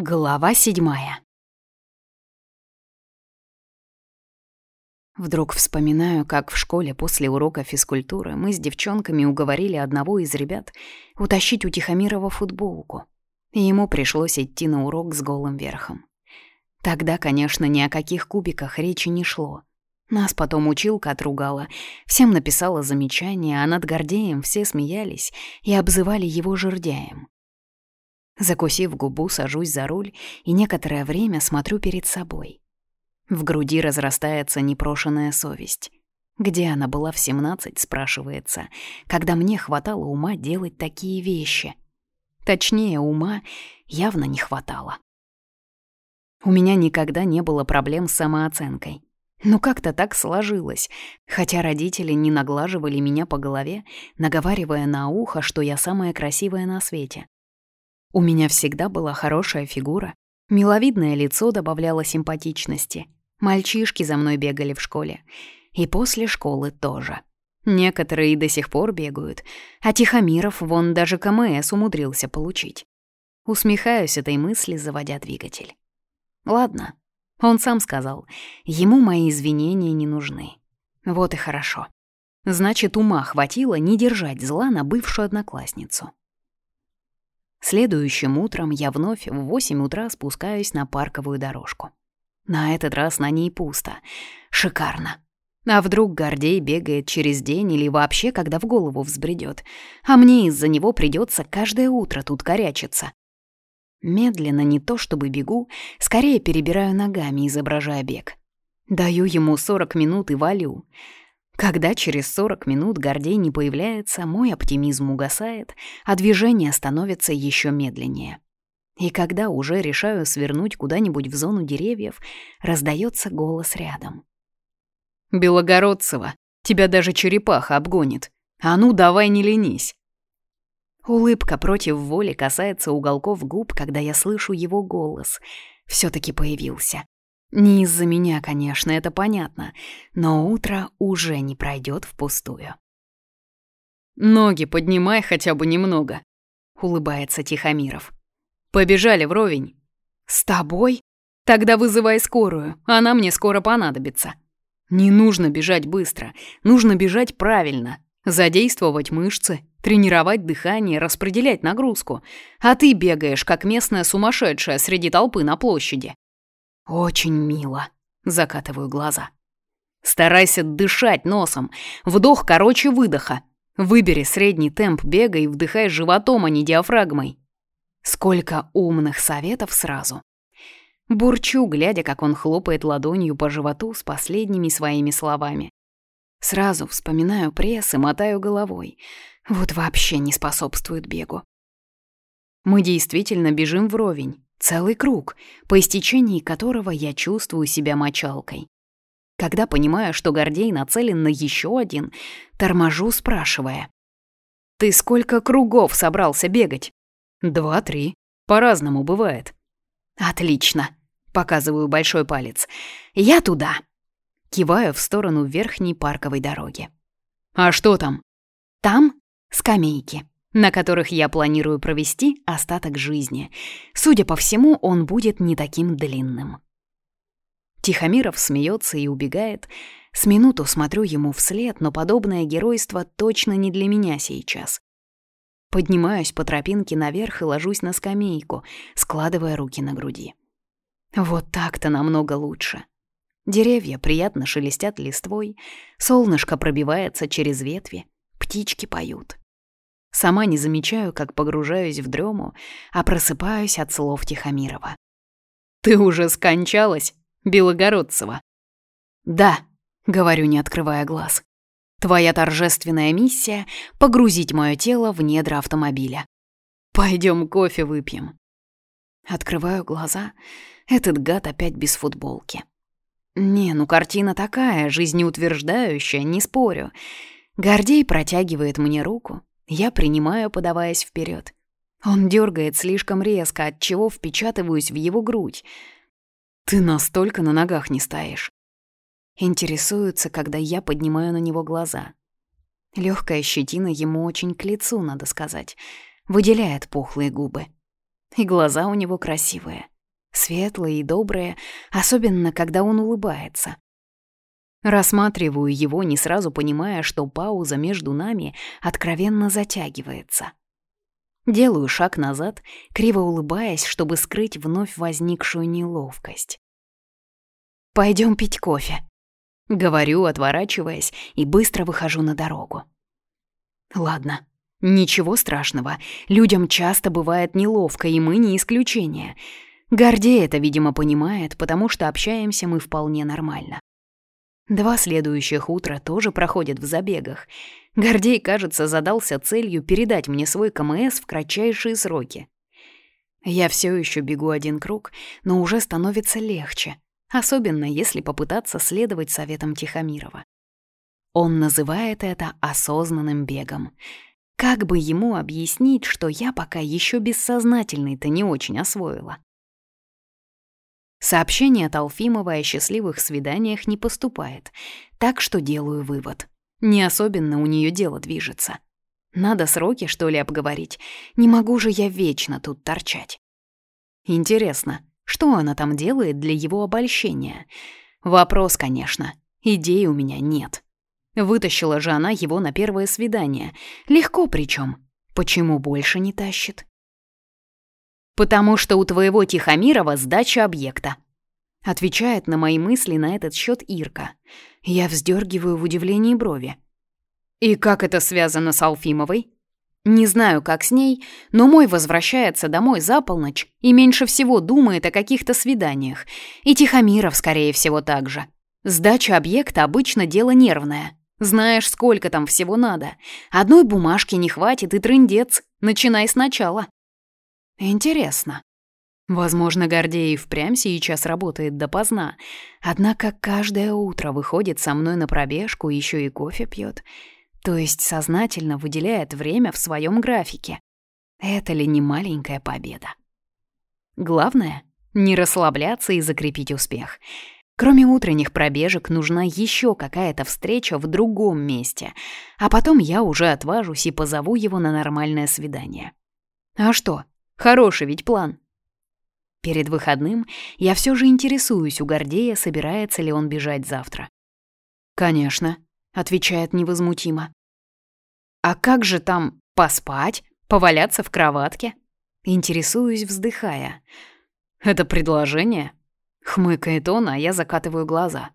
Глава седьмая Вдруг вспоминаю, как в школе после урока физкультуры мы с девчонками уговорили одного из ребят утащить у Тихомирова футболку, и ему пришлось идти на урок с голым верхом. Тогда, конечно, ни о каких кубиках речи не шло. Нас потом училка отругала, всем написала замечания, а над Гордеем все смеялись и обзывали его жердяем. Закусив губу, сажусь за руль и некоторое время смотрю перед собой. В груди разрастается непрошенная совесть. Где она была в 17, спрашивается, когда мне хватало ума делать такие вещи. Точнее, ума явно не хватало. У меня никогда не было проблем с самооценкой. Но как-то так сложилось, хотя родители не наглаживали меня по голове, наговаривая на ухо, что я самая красивая на свете. У меня всегда была хорошая фигура, миловидное лицо добавляло симпатичности, мальчишки за мной бегали в школе, и после школы тоже. Некоторые и до сих пор бегают, а Тихомиров вон даже КМС умудрился получить. Усмехаюсь этой мысли, заводя двигатель. Ладно, он сам сказал, ему мои извинения не нужны. Вот и хорошо. Значит, ума хватило не держать зла на бывшую одноклассницу. Следующим утром я вновь в 8 утра спускаюсь на парковую дорожку. На этот раз на ней пусто. Шикарно. А вдруг Гордей бегает через день или вообще, когда в голову взбредет, а мне из-за него придется каждое утро тут корячиться. Медленно, не то чтобы бегу, скорее перебираю ногами, изображая бег. Даю ему 40 минут и валю. Когда через 40 минут Гордей не появляется, мой оптимизм угасает, а движение становится еще медленнее. И когда уже решаю свернуть куда-нибудь в зону деревьев, раздается голос рядом. «Белогородцева, тебя даже черепаха обгонит. А ну, давай не ленись!» Улыбка против воли касается уголков губ, когда я слышу его голос. все таки появился. Не из-за меня, конечно, это понятно, но утро уже не пройдет впустую. «Ноги поднимай хотя бы немного», — улыбается Тихомиров. «Побежали вровень». «С тобой? Тогда вызывай скорую, она мне скоро понадобится». «Не нужно бежать быстро, нужно бежать правильно, задействовать мышцы, тренировать дыхание, распределять нагрузку. А ты бегаешь, как местная сумасшедшая среди толпы на площади. «Очень мило», — закатываю глаза. «Старайся дышать носом. Вдох короче выдоха. Выбери средний темп бега и вдыхай животом, а не диафрагмой». Сколько умных советов сразу. Бурчу, глядя, как он хлопает ладонью по животу с последними своими словами. Сразу вспоминаю пресс и мотаю головой. Вот вообще не способствует бегу. Мы действительно бежим вровень, Целый круг, по истечении которого я чувствую себя мочалкой. Когда понимаю, что Гордей нацелен на еще один, торможу, спрашивая. «Ты сколько кругов собрался бегать?» «Два-три. По-разному бывает». «Отлично», — показываю большой палец. «Я туда». Киваю в сторону верхней парковой дороги. «А что там?» «Там скамейки» на которых я планирую провести остаток жизни. Судя по всему, он будет не таким длинным. Тихомиров смеется и убегает. С минуту смотрю ему вслед, но подобное геройство точно не для меня сейчас. Поднимаюсь по тропинке наверх и ложусь на скамейку, складывая руки на груди. Вот так-то намного лучше. Деревья приятно шелестят листвой, солнышко пробивается через ветви, птички поют. Сама не замечаю, как погружаюсь в дрему, а просыпаюсь от слов Тихомирова. «Ты уже скончалась, Белогородцева?» «Да», — говорю, не открывая глаз. «Твоя торжественная миссия — погрузить мое тело в недра автомобиля. Пойдем кофе выпьем». Открываю глаза. Этот гад опять без футболки. Не, ну картина такая, жизнеутверждающая, не спорю. Гордей протягивает мне руку, я принимаю, подаваясь вперед. Он дергает слишком резко, от чего впечатываюсь в его грудь. «Ты настолько на ногах не стоишь». Интересуется, когда я поднимаю на него глаза. Легкая щетина ему очень к лицу, надо сказать. Выделяет пухлые губы. И глаза у него красивые. Светлые и добрые, особенно когда он улыбается. Рассматриваю его, не сразу понимая, что пауза между нами откровенно затягивается. Делаю шаг назад, криво улыбаясь, чтобы скрыть вновь возникшую неловкость. Пойдем пить кофе», — говорю, отворачиваясь, и быстро выхожу на дорогу. «Ладно, ничего страшного. Людям часто бывает неловко, и мы не исключение. Гордей это, видимо, понимает, потому что общаемся мы вполне нормально. Два следующих утра тоже проходят в забегах. Гордей, кажется, задался целью передать мне свой КМС в кратчайшие сроки. Я все еще бегу один круг, но уже становится легче, особенно если попытаться следовать советам Тихомирова. Он называет это осознанным бегом. Как бы ему объяснить, что я пока еще бессознательный-то не очень освоила? Сообщение от Алфимова о счастливых свиданиях не поступает, так что делаю вывод. Не особенно у нее дело движется. Надо сроки, что ли, обговорить. Не могу же я вечно тут торчать. Интересно, что она там делает для его обольщения? Вопрос, конечно. Идей у меня нет. Вытащила же она его на первое свидание. Легко причем. Почему больше не тащит? «Потому что у твоего Тихомирова сдача объекта», — отвечает на мои мысли на этот счет Ирка. Я вздергиваю в удивлении брови. «И как это связано с Алфимовой?» Не знаю, как с ней, но мой возвращается домой за полночь и меньше всего думает о каких-то свиданиях. И Тихомиров, скорее всего, так же. Сдача объекта обычно дело нервное. Знаешь, сколько там всего надо. Одной бумажки не хватит и трындец. Начинай сначала. Интересно. Возможно, Гордей впрямь сейчас работает допоздна, однако каждое утро выходит со мной на пробежку, еще и кофе пьет, то есть сознательно выделяет время в своем графике. Это ли не маленькая победа? Главное — не расслабляться и закрепить успех. Кроме утренних пробежек нужна еще какая-то встреча в другом месте, а потом я уже отважусь и позову его на нормальное свидание. А что, Хороший ведь план. Перед выходным я все же интересуюсь у Гордея, собирается ли он бежать завтра. «Конечно», — отвечает невозмутимо. «А как же там поспать, поваляться в кроватке?» Интересуюсь, вздыхая. «Это предложение?» Хмыкает он, а я закатываю глаза.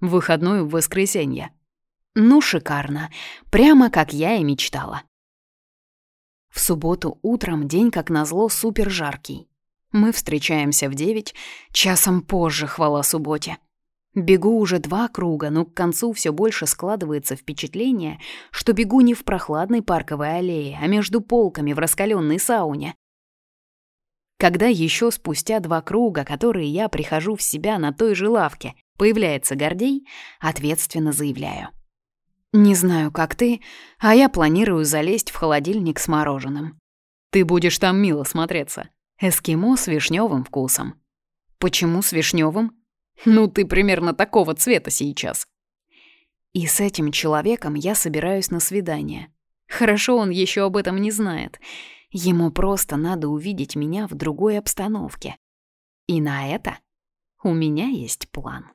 Выходной в воскресенье. Ну, шикарно. Прямо как я и мечтала. В субботу утром день, как назло, супер жаркий. Мы встречаемся в девять, часом позже, хвала субботе. Бегу уже два круга, но к концу все больше складывается впечатление, что бегу не в прохладной парковой аллее, а между полками в раскаленной сауне. Когда еще спустя два круга, которые я прихожу в себя на той же лавке, появляется Гордей, ответственно заявляю — не знаю, как ты, а я планирую залезть в холодильник с мороженым. Ты будешь там мило смотреться. Эскимо с вишневым вкусом. Почему с вишневым? Ну, ты примерно такого цвета сейчас. И с этим человеком я собираюсь на свидание. Хорошо, он еще об этом не знает. Ему просто надо увидеть меня в другой обстановке. И на это у меня есть план.